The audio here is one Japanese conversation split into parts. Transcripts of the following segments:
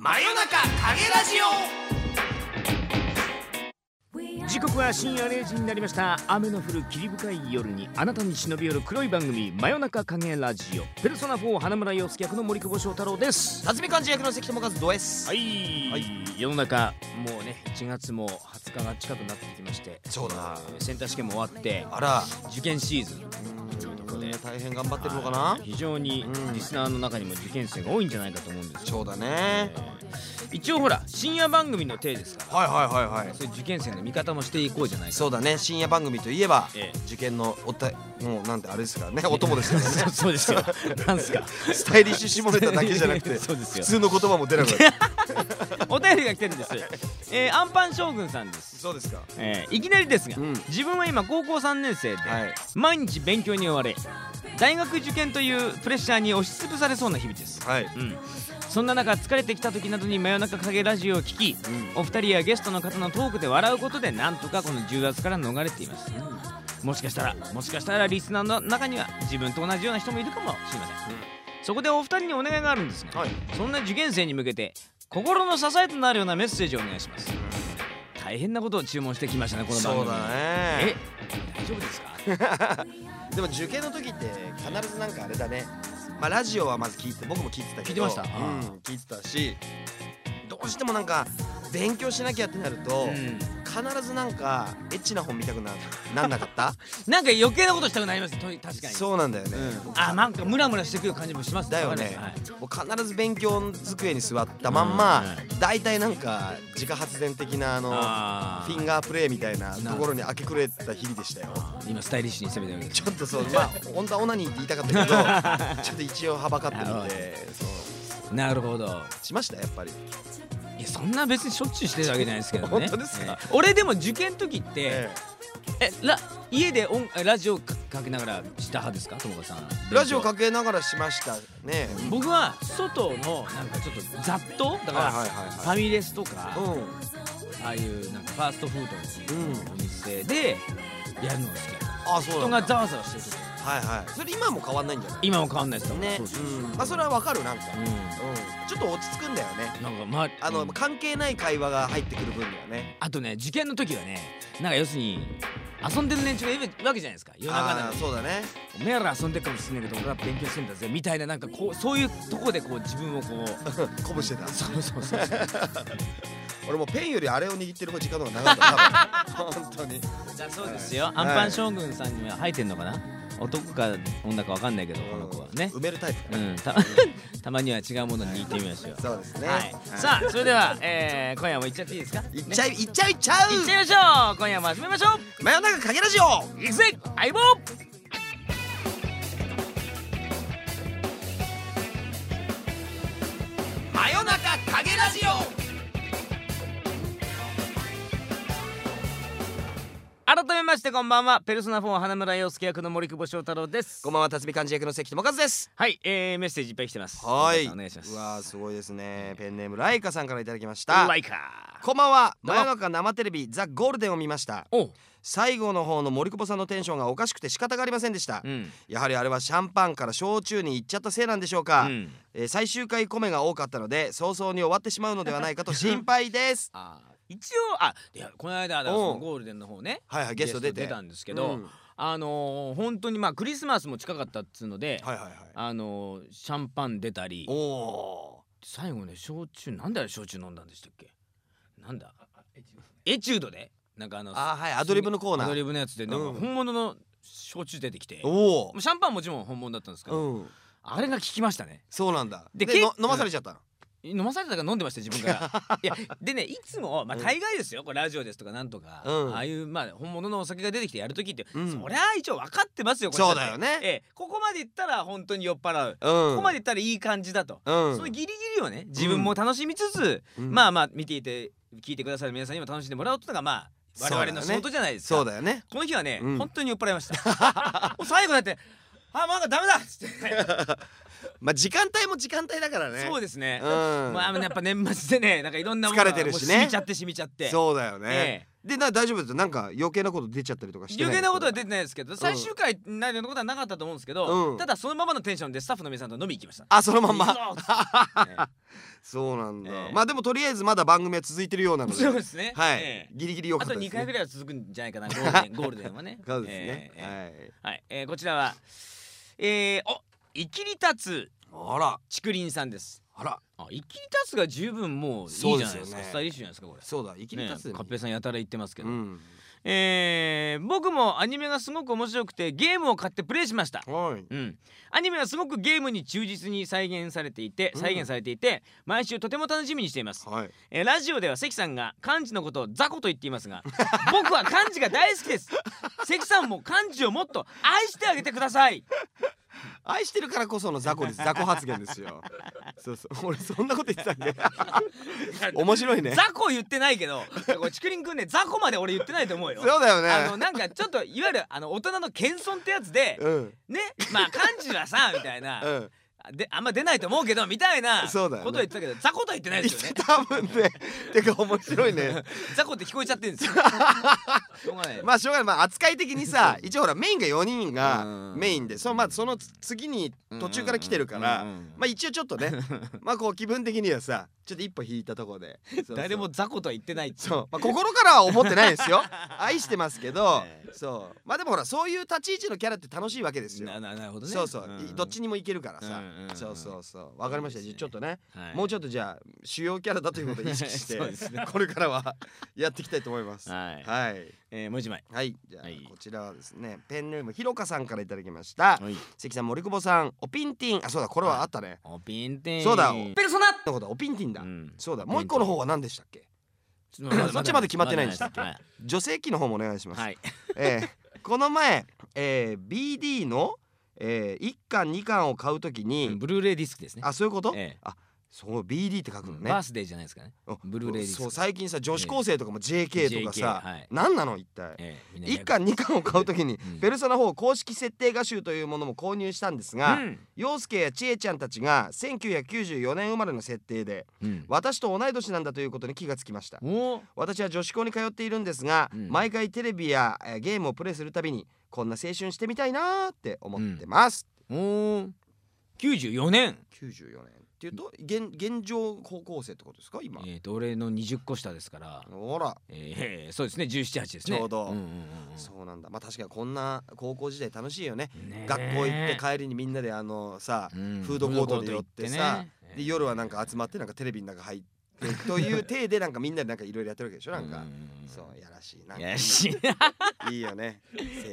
真夜中影ラジオ。時刻は深夜0時になりました。雨の降る霧深い夜にあなたに忍び寄る黒い番組真夜中影ラジオ。ペルソナ4花村洋介役の森久保翔太郎です。辰巳漢字役の関智和ドです。はい、はい。世の中もうね1月も20日が近くなってきまして。そうだ。えーセンター試験も終わって。あら。受験シーズン大変頑張ってるのかな？非常にうん。リスナーの中にも受験生が多いんじゃないかと思うんですよ。そうだね。一応ほら深夜番組の体ですから。はいはいはいはい。そういう受験生の味方もしていこうじゃないか。そうだね。深夜番組といえばええ。受験のおたもうなんてあれですからね。お供ですからね。そうそうですよ。なんすか。スタイリッシュ下ネタだけじゃなくて そうですよ。普通の言葉も出なくなる。お便りが来てるんです、えー、アンパン将軍さんです、そうですか。えーいきなりですが、うん。自分は今高校3年生で、はい。毎日勉強に追われ大学受験というプレッシャーに押しつぶされそうな日々です、はい。うん、そんな中疲れてきた時などに真夜中影ラジオを聞きお二人やゲストの方のトークで笑うことでなんとかこの重圧から逃れています。もしかしたらもしかしたらリスナーの中には自分と同じような人もいるかもしれません、そこでお二人にお願いがあるんですが、はい。そんな受験生に向けて心の支えとなるようなメッセージをお願いします大変なことを注文してきましたねこの番組。そうだえね大丈夫ですか？でも受験の時って必ずなんかあれだね。まあラジオはまず聞いて僕も聞いてたけど。聞いてました？うん聞いてたしどうしてもなんか勉強しなきゃってなると、うん。必ずなんかエッチな本見たくななんなかった？なんか余計なことしたくなりますと確かに。そうなんだよね、うん。あなんかムラムラしてくる感じもしますだよね。はいもう必ず勉強机に座ったまんま、うん。大体なんか自家発電的なあのあフィンガープレイみたいなところに明け暮れた日々でしたよ。今スタイリッシュに攻めてるちょっとそうまあ 本当はオナニーって言いたかったけど ちょっと一応はばかってみてそうなるほど。しました？やっぱりいやそんな別にしょっちゅうしてるわけじゃないですけどね。本当ですか？ええ。俺でも受験の時って、ええ。ラ家で音ラジオかかけながらした派ですか？友果さん。えラジオかけながらしましたね。僕は外のなんかちょっと雑踏？だから、はいはいはいファミレスとか、はいああいうなんかファーストフードうんのお店でやるのが好き。だあそう人がざわざわしてる時はいはい。それ今も変わんないんじゃない？今も変わんないですよ。ね。そうそうう。ん。まあそれはわかるなんかううん。ちょっと落ち着くんだよね。んなんかまああの、うん。関係ない会話が入ってくる分にはね。あとね受験の時はねなんか要するに遊んでる連中がいるわけじゃないですか。夜中なあのにーそうだね。おめえら遊んでるかもしれないけど俺は勉強してんだぜみたいななんかこうそういうとこでこう自分をこう 鼓舞してた。そうそうそう 俺もうペンよりあれを握ってる時間の方が長かった 本当に。じゃあそうですよ、はい。アンパン将軍さんには入ってんのかな？男か女かわかんないけどこの子はね。埋めるタイプうん。た たまには違うものに行ってみましょう。そうですね。はい、さあそれでは、えー、今夜も行っちゃっていいですか？いっちゃいいっちゃいちゃう。行っちゃいましょう。今夜も始めましょう。真夜中かけラジオ。行くぜ。相棒改めましてこんばんは。ペルソナ4花村洋介役の森久保翔太郎です。こんばんは辰巳漢字役の関智和です。はい、えー、メッセージいっぱい来てます。はい。お願いします。うわーすごいですね。ペンネームライカさんからいただきました。ライカこんばんは。どうも真夜中生テレビザ・ゴールデンを見ました。お。最後の方の森久保さんのテンションがおかしくて仕方がありませんでした、うん。やはりあれはシャンパンから焼酎に行っちゃったせいなんでしょうか、うん。えー最終回米が多かったので早々に終わってしまうのではないかと心配です。あー一応あいやこの間だのゴールデンの方ねはいはいゲスト出て。たんですけど、うん。あのー、本当にまあクリスマスも近かったっつうので、はいはいはい。あのー、シャンパン出たりおお最後ね焼酎なんであれ焼酎飲んだんでしたっけ？なんだ？エチュードでなんかあのあーはいアドリブのコーナー。アドリブのやつでなん。うんか本物の焼酎出てきて、おおシャンパンもちろん本物だったんですけど、うん。あれが効きましたね。そうなんだ。でけでの飲まされちゃったの？飲まされてたから飲んでました自分から。いやでねいつもまあうん。大概ですよこれラジオですとかなんとか、うん。ああいうまあ本物のお酒が出てきてやる時って、うん。そりゃ一応分かってますよこれ。そうだよね。ええ。ここまでいったら本当に酔っ払う、うん。ここまでいったらいい感じだと、うん。そのギリギリをね自分も楽しみつつ、うん。まあまあ見ていて聞いてくださる皆さんにも楽しんでもらおうというのがまあ我々の仕事じゃないですか。そうだよね。この日はね、うん。本当に酔っ払いました。最後だって「あなんかダメだ!」っつって、まあ時間帯も時間帯だからね。そうですね、うん。まあやっぱ年末でねなんかいろんなものが疲れてるしね。もう染みちゃって染みちゃって。そうだよね。ええ。でな大丈夫です。なんか余計なこと出ちゃったりとかして余計なことは出てないですけど最終回になるようなことはなかったと思うんですけど、うん。ただそのままのテンションでスタッフの皆さんと飲み行きました。あそのまんま。ね そうなんだ、ええ。まあでもとりあえずまだ番組は続いてるようなので。そうですね。はい、ええ。ギリギリよかあと2ったです、ね、回ぐらいは続くんじゃないかな。ゴールデンゴールデンはね。そうですね、ええはい、えーこちらはえー、お生きり立つはいあら。竹林さんです。あら。あ生きり立つが十分もういいじゃないですか。スタイリッシュじゃないですかこれ。そうだ生きり立つね、カッペイさんやたら言ってますけど、うんえー僕もアニメがすごく面白くてゲームを買ってプレイしました。はい。うん、アニメはすごくゲームに忠実に再現されていてうん。再現されていて、毎週とても楽しみにしています、はい。えーラジオでは関さんが漢字のことを雑魚と言っていますが 僕は漢字が大好きです。関さんも漢字をもっと愛してあげてください愛してるからこその雑魚です。雑魚発言ですよ。そうそう。俺そんなこと言ってたんで 面白いね。雑魚言ってないけど竹林くんね雑魚まで俺言ってないと思うよ。そうだよね。あのなんかちょっといわゆるあの大人の謙遜ってやつでうん。ねまあ漢字はさみたいな、うんであんま出ないと思うけどみたいなそうだよね。ことを言ってたけど雑魚とは言ってないですよね。多分ね。てか面白いね。雑魚って聞こえちゃってるんですよ。しょうがないまあしょうがない。まあ扱い的にさ一応ほらメインが4人がうん。メインでそのまあその次に途中から来てるからうんうんうん。まあ一応ちょっとね まあこう気分的にはさちょっと一歩引いたところで 誰も雑魚とは言ってないそう、まあ、心からは思ってないですよ。愛してますけどええ。そう。まあでもほらそういう立ち位置のキャラって楽しいわけですよ。なるほどね。そうそう、ん。どっちにもいけるからさ、うんうんうんそうそうそう。わかりました。ね。ちょっとね、はい。もうちょっとじゃあ主要キャラだということを意識して ね。これからはやっていきたいと思います。はい。はいえーもう一枚。はいじゃあ、はい。こちらはですねペンネームひろかさんからいただきました。はい。関さん森久保さんおピンティン。あそうだこれはあったね、おピンテン。そうだペルソナのことだおピンティンだ、うん。そうだもう一個の方は何でしたっけ？そそっち まで決まってないんでしたっけはい。女性器の方もお願いします、はい。えーこの前、えー BD の、えー、1巻2巻を買うときに、ブルーレイディスクですね。あそういうこと、ええ。あそう BD って書くのね、バースデーじゃないですかね。あブルーレイそう最近さ女子高生とかも JK とかさ、JK はい。何なの一体。ええみんな1巻2巻を買うときに、うん。ペルソナ4公式設定画集というものも購入したんですが、うん。陽介や千恵ちゃんたちが1994年生まれの設定でうん。私と同い年なんだということに気がつきました。おー。私は女子校に通っているんですが、うん。毎回テレビやえーゲームをプレイするたびにこんな青春してみたいなーって思ってます、おー。94年。94年っていうと現現状高校生ってことですか今、えーと俺の20個下ですから。ほら。えーそうですね17、8ですね。ちょうど。んんんん。そうなんだ。まあ確かにこんな高校時代楽しいよね。学校行って帰りにみんなであのさ、うん。フードコートで寄ってさね。で夜はなんか集まってなんかテレビの中入ってという体でなんかみんなでなんかいろいろやってるわけでしょ？なんか、そうやらしいな。やらしい。いいよね。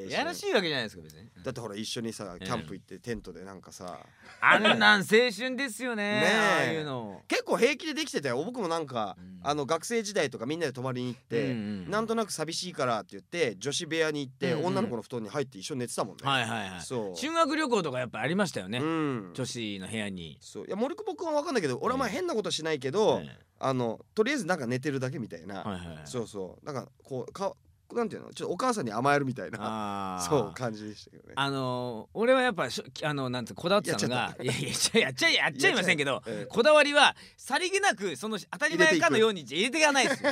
やらしいわけじゃないですか別に。だってほら一緒にさキャンプ行ってテントでなんかさ、あんなん青春ですよねねえ。ああいうの。結構平気でできてたよ。僕もなんか、うん。あの学生時代とかみんなで泊まりに行って、なんとなく寂しいからって言って女子部屋に行って、女の子の布団に入って一緒に寝てたもんね、はいはいはい。そう。修学旅行とかやっぱありましたよね。うん。女子の部屋に。そう。いや森久保君は分かんないけど俺はまあ変なことしないけど、えあのとりあえずなんか寝てるだけみたいな、えはいはいはい。そうそう。なんかこうかなんていうの？ちょっとお母さんに甘えるみたいな。そう感じでしたけどね。あのー俺はやっぱしょあのなんつうこだわってたのがいやいやちゃやっちゃいやっちゃいませんけどええ。こだわりはさりげなくその当たり前かのように入れていかないですよ。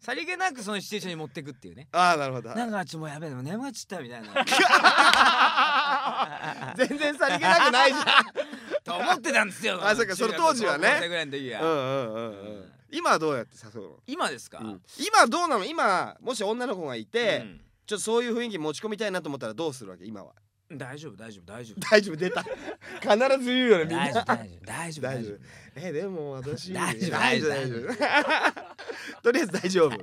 さりげなくそのシチュエーションに持っていくっていうねああなるほど。なんかちょっともうやべえな眠っちゃったみたいな。全然さりげなくないじゃんと思ってたんですよ。あそっかその当時はね。今はどうやって誘うの、今ですか、うん。今どうなの？今もし女の子がいて、うん。ちょっとそういう雰囲気持ち込みたいなと思ったらどうするわけ？今は。大丈夫大丈夫大丈夫。大丈夫出た。必ず言うよねみんな。大丈夫大丈夫えでも私。大丈夫大丈夫大丈夫。とりあえず大丈夫。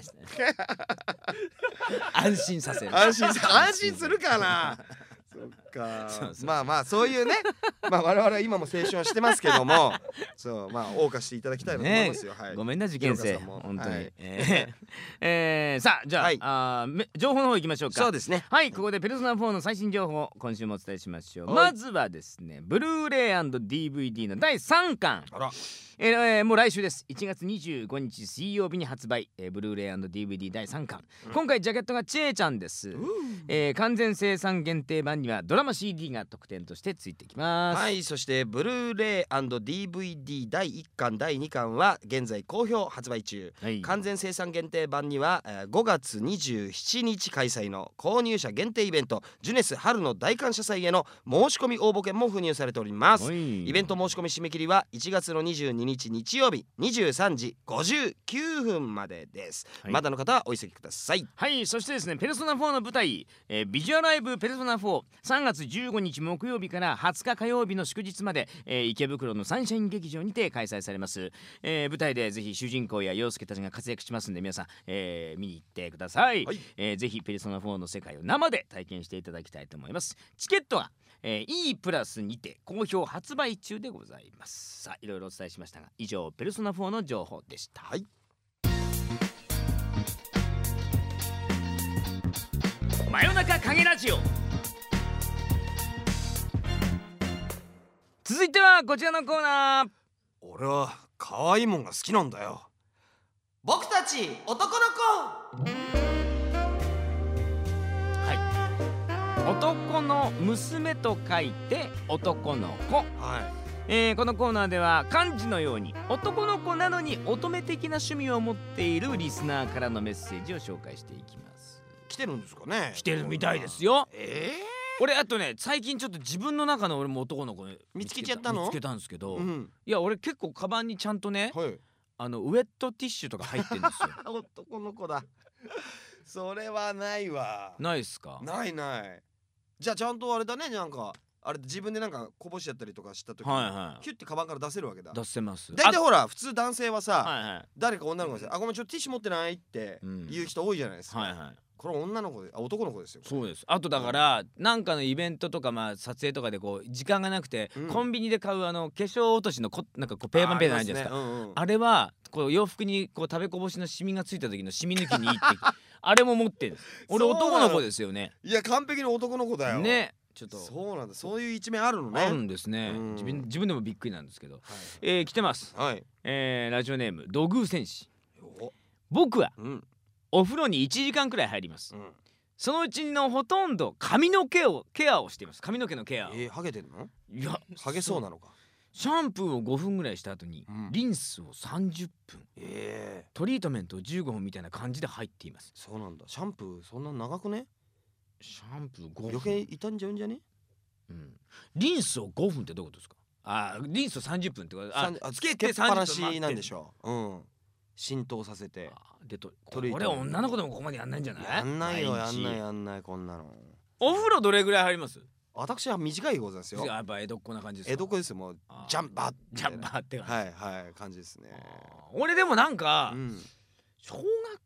安心させる。安心さ安心するかなか。まあまあそういうね。まあ我々は今も青春はしてますけども。そうまあ謳歌していただきたいなと思いますよ、はい。ごめんな受験生本当に、はい。えーえーさあじゃあ,、はい。あ情報の方行きましょうか。そうですね。はいここでペルソナ4の最新情報今週もお伝えしましょう、はい。まずはですねブルーレイ &DVD の第3巻。あら。えーえーもう来週です。1月25日水曜日に発売、えーブルーレイ &DVD 第3巻、うん。今回ジャケットがチェーちゃんです、えー完全生産限定版にはドララマ CD が特典としてついてきます。はいそしてブルーレイ &DVD 第1巻第2巻は現在好評発売中。はい。完全生産限定版にはえー5月27日開催の購入者限定イベントジュネス春の大感謝祭への申し込み応募券も封入されております。はい。イベント申し込み締め切りは1月の22日日曜日23時59分までです、はい。まだの方はお急ぎください。はいそしてですね「ペルソナ4」の舞台、えービジュアライブペルソナ43月15日木曜日から20日火曜日の祝日まで、えー池袋のサンシャイン劇場にて開催されます、えー舞台でぜひ主人公や陽介たちが活躍しますんで皆さん、えー見に行ってください、はい。えーぜひペルソナ4の世界を生で体験していただきたいと思います。チケットはえー E プラスにて好評発売中でございます。さあいろいろお伝えしましたが以上ペルソナ4の情報でした。はい。真夜中影ラジオ続いてはこちらのコーナー。俺は可愛いもんが好きなんだよ。僕たち男のはい。男の娘と書いて男の子、子はえーこのコーナーでは漢字のように男の子なのに乙女的な趣味を持っているリスナーからのメッセージを紹介していきます。い来てるんですかね。来てるみたいですよ。え俺あとね最近ちょっと自分の中の俺も男の子見つけちゃったの？見つけたんですけど、えうん。いや俺結構カバンにちゃんとねはい。あのウェットティッシュとか入ってるんですよ。男の子だ。それはないわ。ないっすか？ないない。じゃあちゃんとあれだねなんかあれ自分でなんかこぼしちゃったりとかした時に、はいはい。キュッてカバンから出せるわけだ。出せます。大体ほら普通男性はさ、あはいはい。誰か女の子がさ「あごめんちょっとティッシュ持ってない?」ってうん。言う人多いじゃないですか、はいはいこれ女の子であ男の子ですよ。そうです。あとだからなんかのイベントとかまあ撮影とかでこう時間がなくて、うん。コンビニで買うあの化粧落としのこなんかこうペーパーペーパーあるじゃないですか？ありますね。うんうん。あれはこう洋服にこう食べこぼしのシミがついた時のシミ抜きにいいって あれも持ってるんです。俺そうなの。男の子ですよね。いや完璧に男の子だよ。ね。ちょっと。そうなんだ。そういう一面あるのね。あるんですね。うん。自分自分でもびっくりなんですけど。はい。えー、来てます、はい。えー、ラジオネーム土偶戦士。お僕はうんお風呂に1時間くらい入ります。うん。そのうちのほとんど髪の毛をケアをしています。髪の毛のケア。をえー、ハゲてんの？いやハゲそうなのか？シャンプーを5分ぐらいした後に、うん。リンスを30分。ええトリートメントを15分みたいな感じで入っています。そうなんだ。シャンプーそんな長くね？シャンプー5分。余計傷んじゃうんじゃね？うん、リンスを5分ってどういうことですか？あリンスを30分ってこと。あつけっぱなしなんでしょょううん浸透させて。でとこれ女の子でもここまでやんないんじゃない？やんないよやんないやんないこんなの。お風呂どれぐらい入ります？私は短いございますよ。やっぱ江戸っ子な感じですか？江戸っ子ですよもう。ジャンバージャンバーって感じ、はいはい感じですね。俺でもなんか、うん。小学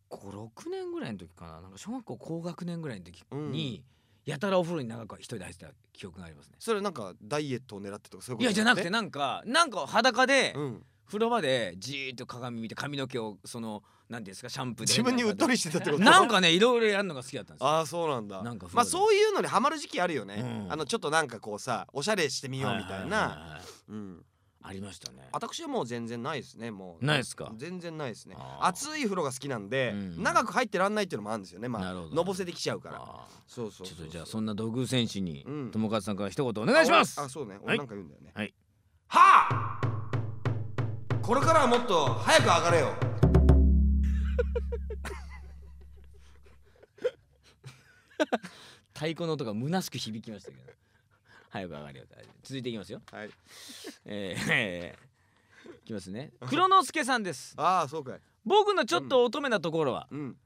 校6年ぐらいの時かな？なんか小学校高学年ぐらいの時に、やたらお風呂に長く一人で入ってた記憶がありますね。それなんかダイエットを狙ってとかそういうこといやじゃなくてなんかなんか裸でうん風呂場でじーっと鏡見て髪の毛をその何ですかシャンプーで。自分にうっとりしてたってこと？なんかねいろいろやるのが好きだったんですよ。ああそうなんだ。なんかまあそういうのにハマる時期あるよね、うん。あのちょっとなんかこうさおしゃれしてみようみたいははなははい。うん。ありましたね。私はもう全然ないですねもう。ないですか？全然ないですね。暑い風呂が好きなんで、うん。長く入ってらんないっていうのもあるんですよね。まあなるほど。のぼせてきちゃうから。あそうそうそうーちょっとじゃあそんな道具選手にうん。友和さんから一言お願いします。あそうね。はい俺なんか言うんだよね。はい。はあこれからはもっと早く上がれよ。太鼓の音が虚しく響きましたけど。早く上がるよ続いていきますよ。はい。えーえーいきますね。黒之助さんです。ああそうかい。僕のちょっと乙女なところは、うん。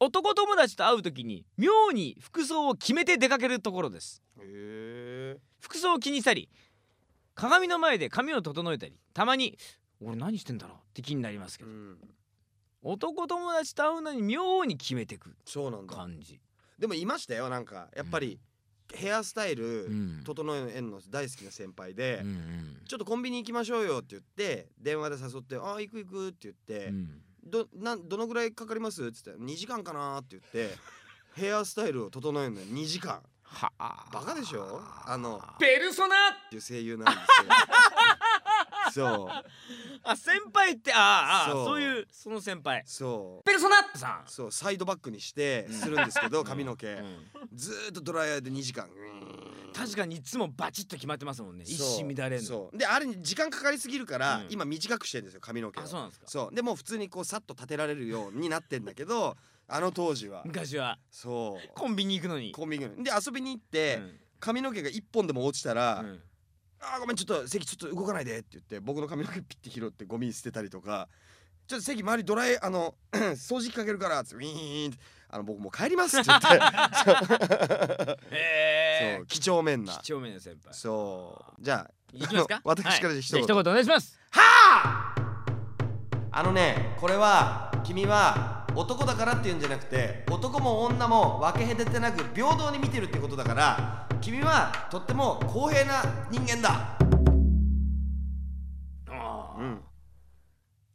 男友達と会う時に妙に服装を決めて出かけるところです。服装を気にしたり鏡の前で髪を整えたりたまに俺何してんだろう？って気になりますけど、うん。男友達と会うのに妙に決めてく。そうなんだ。感じ、でもいましたよなんか。やっぱりヘアスタイルうん。整えんの大好きな先輩で、うんうんちょっとコンビニ行きましょうよって言って電話で誘って「ああ行く行く」って言って、うん。どなんどのぐらいかかります?」っつって「2時間かな」って言って ヘアスタイルを整えるのに2時間。っはあ。バカでしょ？あのペルソナ！ていう声優なんですよ そう。あ先輩ってああそう。そういうその先輩。そう。ペルソナさん。そうサイドバックにしてするんですけど髪の毛。うん。ずーっとドライヤーで2時間。確かにいつもバチッと決まってますもんね。一心乱れんの。そう。であれに時間かかりすぎるから、うん。今短くしてるんですよ髪の毛を。あそうなんですか。そう。でもう普通にこうさっと立てられるようになってんだけど あの当時は。昔は。そう。コンビニ行くのに。コンビニで遊びに行って、うん。髪の毛が一本でも落ちたら「うんあーごめんちょっと席ちょっと動かないで」って言って僕の髪の毛ピッて拾ってゴミ捨てたりとか「ちょっと席周りドライあの 掃除機かけるから」っつウィーンってあの僕もう帰りますって言って。へそう几帳面な。几帳面な先輩。そう。じゃあいきますか？あの私からはい一言。じゃあ一言お願いします。あのねこれは君は男だからっていうんじゃなくて男も女も分け隔てなく平等に見てるってことだから君はとっても公平な人間だ。あうん。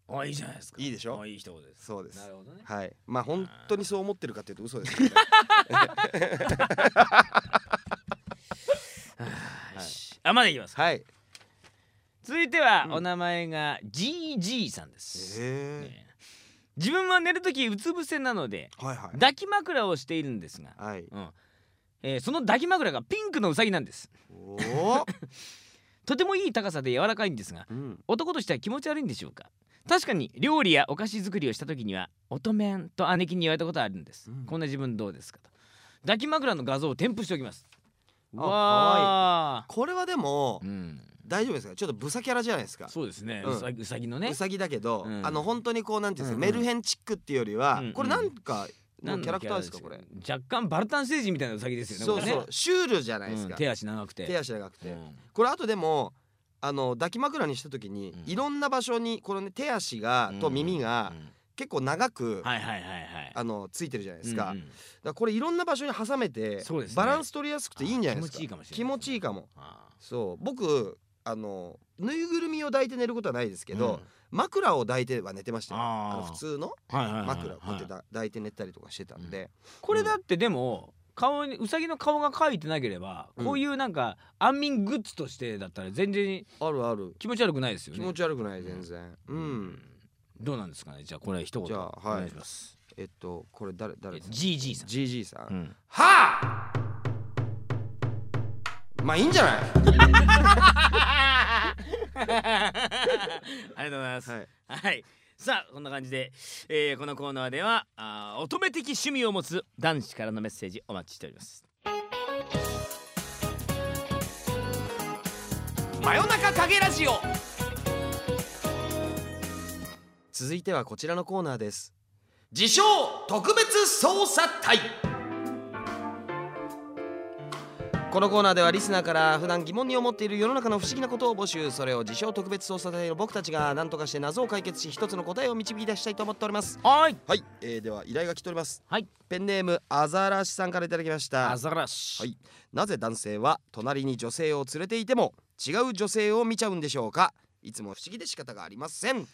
ーあいいじゃないですか。いいでしょ？あいい一言です。そうです。なるほどね。はい。まあ本当にそう思ってるかっていうと嘘ですけどね。よし。あまだいきますはい。続いてはうん。お名前が GG さんです、へね自分は寝るときうつ伏せなのでえはいはい。抱き枕をしているんですが、はい。うん。えーその抱き枕がピンクのうさぎなんです。とてもいい高さで柔らかいんですがうん。男としては気持ち悪いんでしょうか。確かに料理やお菓子作りをした時には「乙女と姉貴に言われたことあるんです、うん。こんな自分どうですかと。抱き枕の画像を添付しておきますあわこれはでもーうん。大丈夫ですか？ちょっとブサキャラじゃないですか。そうですね、ううんさぎうさぎのね。うさぎだけど、うん。あの本当にこうなんていうんですか、うんうん。メルヘンチックっていうよりは、うんこれなんかキャラクターですか？これ。若干バルタン星人みたいなうさぎですよねそうそう、シュールじゃないですか、うん手足長くて。手足長くて、うん。これあとでもあの抱き枕にした時に、うん。いろんな場所にこのね手足が、と耳がうん結構長く、はいはいはいはい。あのついてるじゃないですか,、うんうん。だからこれいろんな場所に挟めて、バランス取りやすくていいんじゃないですか。気持ちいいかもしれない気持ちいいかも。あそう。僕あのぬいぐるみを抱いて寝ることはないですけーど、枕を抱いては寝てましたよ。あーあの普通の枕をこうやってだ抱いて寝たりとかしてたんで、これだってでも顔にうさぎの顔が描いてなければ、うん。こういうなんか安眠グッズとしてだったら全然あるある。気持ち悪くないですよね。気持ち悪くない全然。うん、どうなんですかね？じゃあこれ一言じゃあはい。お願いします。えっとこれ誰誰 GG さん。GG さん、うん。はあ！まあいいんじゃない？ありがとうございます。はい。はい。さあこんな感じで、えーこのコーナーではあー乙女的趣味を持つ男子からのメッセージお待ちしております。真夜中影ラジオ続いてはこちらのコーナーです。自称特別捜査隊。このコーナーではリスナーから普段疑問に思っている世の中の不思議なことを募集それを自称特別捜査隊の僕たちが何とかして謎を解決し一つの答えを導き出したいと思っております。はい。はい、えー、では依頼が来ております。はい。ペンネームアザラシさんからいただきました。アザラシ。はい。なぜ男性は隣に女性を連れていても違う女性を見ちゃうんでしょうか？いつも不思議で仕方がありません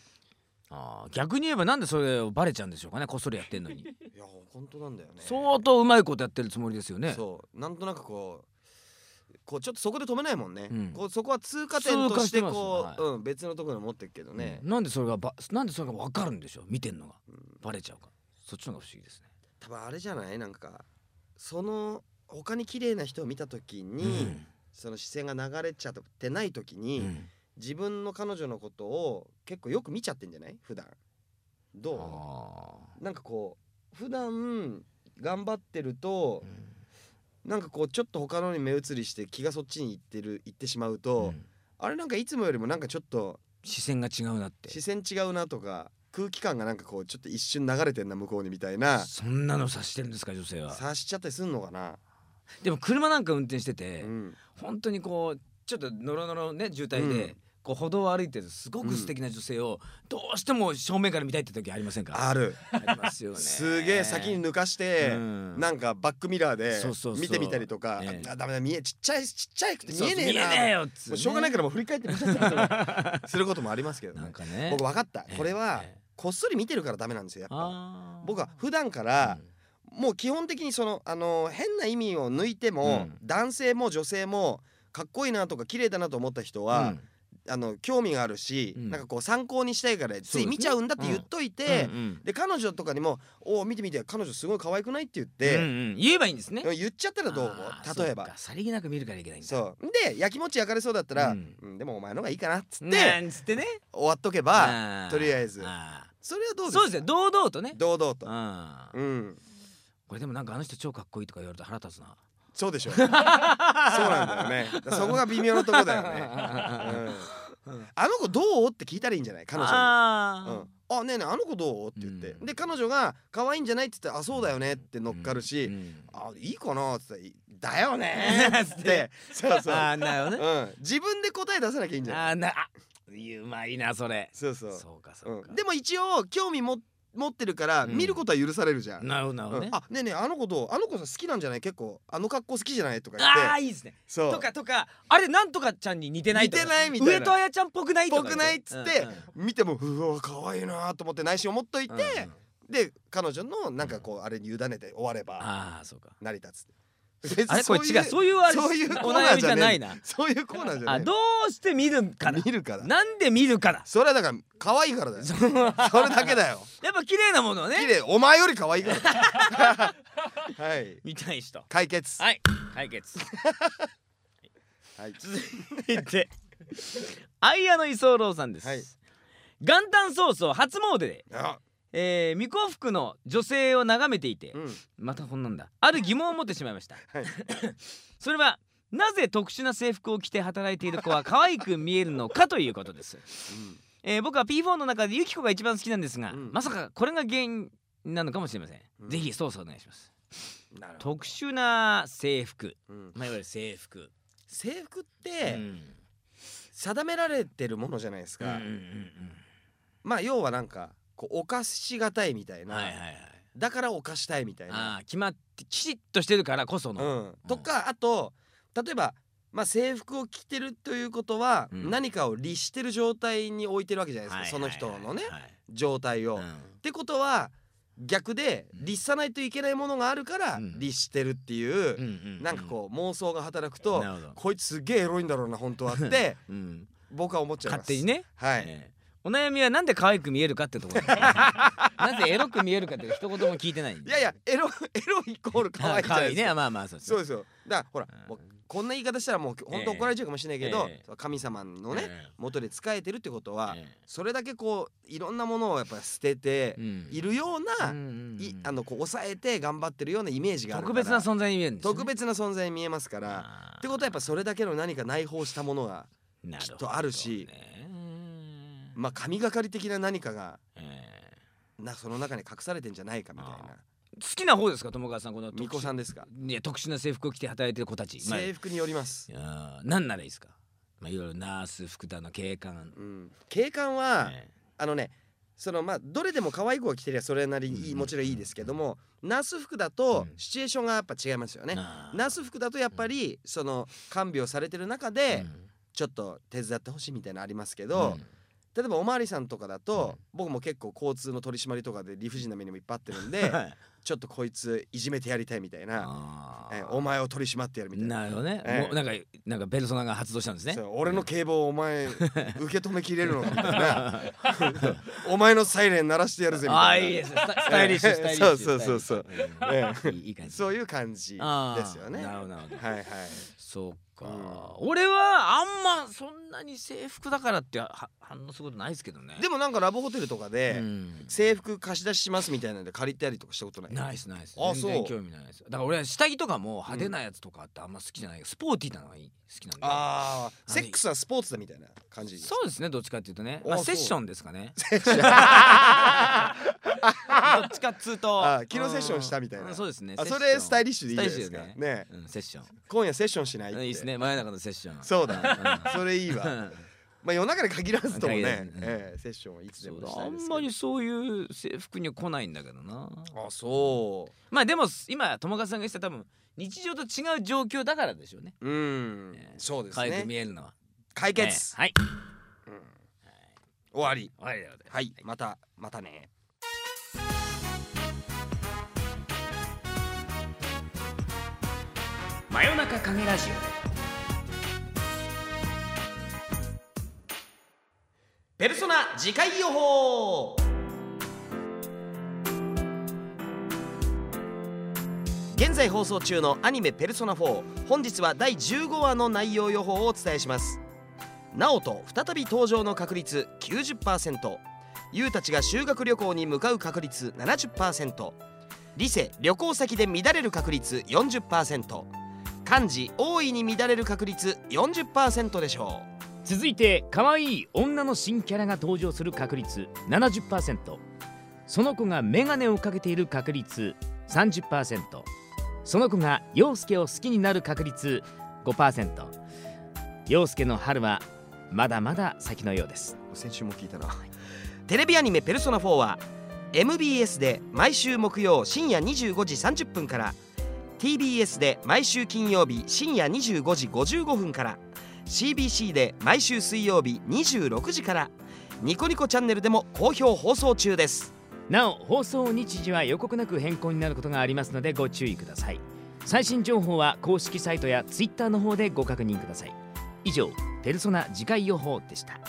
いあー逆に言えばなんでそれをバレちゃうんでしょうかねこっそりやってんのに。や本当なんだよね。相当うまいことやってるつもりですよね。そう。なんとなくこうこうちょっとそこで止めないもんね、うん。こうそこは通過点としてこう、はい。うん、別のところに持ってるけどね、うん。なんでそれがばなんでそれが分かるんでしょう見てんのが。うん。バレちゃうか。そっちの方が不思議ですね。多分あれじゃない？なんかその他に綺麗な人を見た時に、その視線が流れちゃってない時に、うん自分の彼女のことを結構よく見ちゃってんじゃない？普段。どう？あなんかこう普段頑張ってるとーうん。なんかこうちょっと他のに目移りして気がそっちに行ってる行ってしまうと、うん。あれなんかいつもよりもなんかちょっと視線が違うなって。視線違うなとか空気感がなんかこうちょっと一瞬流れてんな向こうにみたいな。そんなの察してるんですか女性は。察しちゃったりすんのかな、でも車なんか運転してて、うん、本当にこうちょっとノロノロね渋滞で、うんこう歩道を歩いてるすごく素敵な女性をどうしても正面から見たいって時ありませんか？ある。ありますよね。すげえ先に抜かして、うん。なんかバックミラーで見てみたりとかええ。あダメだ見えちっちゃいちっちゃいくて見えねえな。ねえよしょうがないからもう振り返って見ちゃったりとか することもありますけどね。なんかね。僕分かった。ええ。これはええ。こっそり見てるからダメなんですよやっぱ。僕は普段からもう基本的にそのあの変な意味を抜いてもうん。男性も女性もかっこいいなとか綺麗だなと思った人うん。はあの興味があるし、うん。なんかこう参考にしたいからつい見ちゃうんだって言っといて、うんうんで彼女とかにも「おお見て見て彼女すごい可愛くない?」って言っうんて、うん。言えばいいんですね。言っちゃったらどう？例えば。さりげなく見るからいけないんだ。そう。でやきもち焼かれそうだったら、ううんんでもお前の方がいいかなっつって、なんつってね。終わっとけばとりあえず。あそれはどうですか？ーそうですよ。堂々とね。堂々と。うん。うん。これでもなんかあの人超かっこいいとか言われたら腹立つなそうでしょ そうなんだよね。そこが微妙なとこだよね、うん、あの子どう？って聞いたらいいんじゃない？彼女に。あうん、あねえねえあの子どう？って言って、うん。で彼女が可愛いんじゃない？って言ってあそうだよねって乗っかるし、あいいかな？って言ったらだよね ーって。そうそう、あーなるほどね。うん、自分で答え出さなきゃいいんじゃない？あーなあうまいなそれ。そうそう。そうかそうか。うん、でも一応興味も持ってるからうん。見ることは許されるじゃん、なるほどなるほどね。うん。あねえねえあの子どうあの子さ好きなんじゃない？結構。あの格好好きじゃない？とか言あって。あいいですね。そう。とかとかあれなんとかちゃんに似てない似てないみたいな。上戸彩ちゃんっぽくないぽくないっつって見てもうわ可愛いなと思って内心思っといて、で彼女のなんかこうあれに委ねて終わればああそうか。成り立つあれこれ違う。うそういうあれそういうコおーナー悩みじゃないな。そういうコーナーじゃないあどうして見るかだ見るから。なんで見るかだそれはだから可愛いからだよ。それだけだよ。やっぱ綺麗なものをね。綺麗。お前より可愛いからだ はい。見たい人。解決。はい。解決。はい。続いてアイアの居候さんです、はい。元旦早々初詣で、あえー、巫女服の女性を眺めていて、うん。またこんなんだ。ある疑問を持ってしまいました。はい。それはなぜ特殊な制服を着て働いている子は可愛く見えるのかということです、えー僕は P4 の中でユキコが一番好きなんですが、うん。まさかこれが原因なのかもしれません、うん。ぜひ操作お願いします。特殊な制服、うん。まあ、いわゆる制服。制服っうてん。定められてるものじゃないですか。うんうんうん。まあ要はなんかこう犯しがたいみたいうんはいはいなはい。だから犯したいみたいな。決まってきちっとしてるからこその、うん。とかあと例えばまあ制服を着てるということはうん。何かを律してる状態に置いてるわけじゃないですか。その人のね状態を。っうん。てことは逆で律さないといけないものがあるからうん。律してるっていうなんかこう妄想が働くとこいつすげえエロいんだろうな本当はって うん。僕は思っちゃいます。勝手にね、はい。ええお悩みはなんで可愛く見えるかってところ。なぜエロく見えるかって一言も聞いてないいやいやエロ エロイコール可愛いじゃないですか。ね。まあまあそうですそうですよ。だからほらうんもうこんな言い方したらもう本当怒られちゃうかもしれないけどええ。神様のねえ元で使えてるってことはええ。それだけこういろんなものをやっぱ捨てているような、いあのこう抑えて頑張ってるようなイメージが特別な存在に見えるんですよね。特別な存在に見えますから。ってことはやっぱそれだけの何か内包したものがきっとあるしねまあ神がかり的な何かがええ。なその中に隠されてんじゃないかみたいな。好きな方ですか友川さんこの巫女さんですか？いや特殊な制服を着て働いてる子たち。まあ制服によります。い、やー何ならいいですか？まあいろいろナース服だの警官。うん、警官は、えあのねそのまあどれでも可愛い子が着てりゃそれなりにいいうん。もちろんいいですけどもナース服だとうん。シチュエーションがやっぱ違いますよね。ナース服だとやっぱりその看病されてる中でうん。ちょっと手伝ってほしいみたいなのありますけど、うん例えばおまわりさんとかだと、僕も結構交通の取り締まりとかで理不尽な目にもいっぱいあってるんではい。ちょっとこいついじめてやりたいみたいな、あー。えお前を取り締まってやるみたいな。なるほどね、ええもうなんかなんかペルソナが発動したんですね。俺の警棒をお前受け止めきれるのかみたいな。お前のサイレン鳴らしてやるぜみああたいな。いいですね。スタイリッシュスタイリッシュそうそうそうそうえう。ん。いい感じ。そういう感じあーですよね。なるほどなるほど。はいはい。そうか、うん。俺はあんまそんなに制服だからっては反応することないですけどね。でもなんかラブホテルとかで、うん。制服貸し出ししますみたいなんで借りたりとかしたことない？ナイスナイスあ全然そう。興味ないです。だから俺は下着とかも派手なやつとかってあんま好きじゃない、スポーティーなのがいい好きなんで。ああ、セックスはスポーツだみたいな感じ。そうですねどっちかっていうとね、あまあ、セッションですかね。セッション。どっちかっつうと。あ昨日セッションしたみたいな。うんそうですね。あそれスタイリッシュでいいですか。スタイリッシュだね。うん、セッション。今夜セッションしない。いいですね。真夜中のセッション。そうだ。ん。それいいわ。うんまあ夜中に限らずともねええセッションはいつでもしたいですけど。あんまりそういう制服には来ないんだけどな。あそう。まあでも今友川さんが言ってた多分日常と違う状況だからでしょうね。うんね、そうです可愛くね。見えるのは。解決。はい。うん。終わり。終わりでございます。はい、またまたね。真夜中影ラジペルソナ次回予報。現在放送中のアニメ「ペルソナ4」本日は第15話の内容予報をお伝えします。ナオと再び登場の確率90%ユウたちが修学旅行に向かう確率70%リセ旅行先で乱れる確率40%漢字大いに乱れる確率40%でしょう。続いて可愛い女の新キャラが登場する確率70%その子がメガネをかけている確率30%その子が陽介を好きになる確率5%陽介の春はまだまだ先のようです。先週も聞いたな。テレビアニメ「ペルソナ4」は MBS で毎週木曜深夜25時30分から TBS で毎週金曜日深夜25時55分から CBC で毎週水曜日26時からニコニコチャンネルでも好評放送中です。なお放送日時は予告なく変更になることがありますのでご注意ください。最新情報は公式サイトや Twitter の方でご確認ください。以上ペルソナ次回予報でした。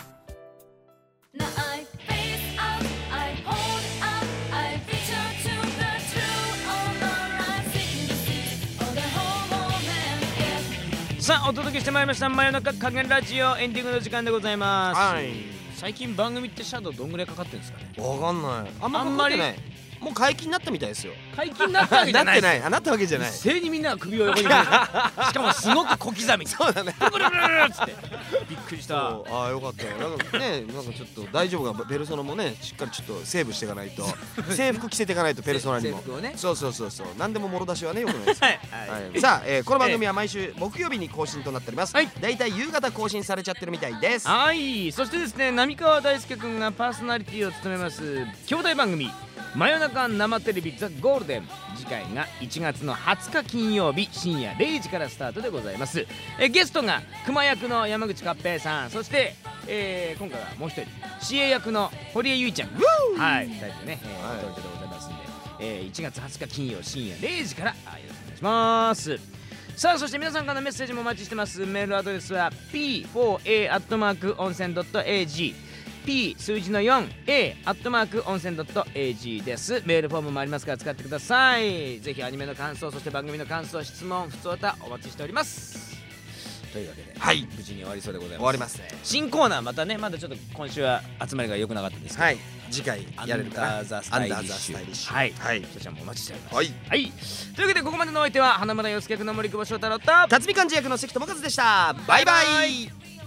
さあお届けしてまいりました真夜中影ラジオエンディングの時間でございます、はい。最近番組ってシャドウどんぐらいかかってるんですかね？わかんない。あんまかかってないもう解禁になったみたいですよ。解禁になったわけじゃなってない。ないあなったわけじゃない。一斉にみんなが首を横に。しかもすごく小刻み。にそうだね。ブルブルブルっつってびっくりしたああよかったよなんかねなんかちょっと大丈夫かペルソナもねしっかりちょっとセーブしていかないと制服着せていかないとペルソナにも制服をねそうそうそうそう何でももろ出しはねよくないですはいはい、さあ、えーこの番組は毎週木曜日に更新となっております、はいだいたい夕方更新されちゃってるみたいですはいそしてですね浪川大輔君がパーソナリティを務めます兄弟番組「真夜中生テレビザ・ゴールデン」次回が1月の20日金曜日深夜0時からスタートでございます。えゲストが熊役の山口勝平さん。そして、えー今回はもう一人。CA 役の堀江由衣ちゃん。がはい2人でね、えーはい。お届けでございますんで、えー1月20日金曜深夜0時からあよろしくお願いします。さあそして皆さんからのメッセージもお待ちしてます。メールアドレスは p4a 温泉 .ag P 数字の 4A アットマーク温泉 .ag です。メールフォームもありますから使ってください。ぜひアニメの感想そして番組の感想質問ふつおたお待ちしております。というわけではい。無事に終わりそうでございます。終わりますね。新コーナーまたねまだちょっと今週は集まりが良くなかったんですけどはい。次回やれるかなアンダーザスタイリッシュ。はい、はい。そちらもお待ちしております。はい。はい、というわけでここまでのお相手は花村洋介役の森久保翔太郎と辰巳漢字役の関智和でした。バイバイ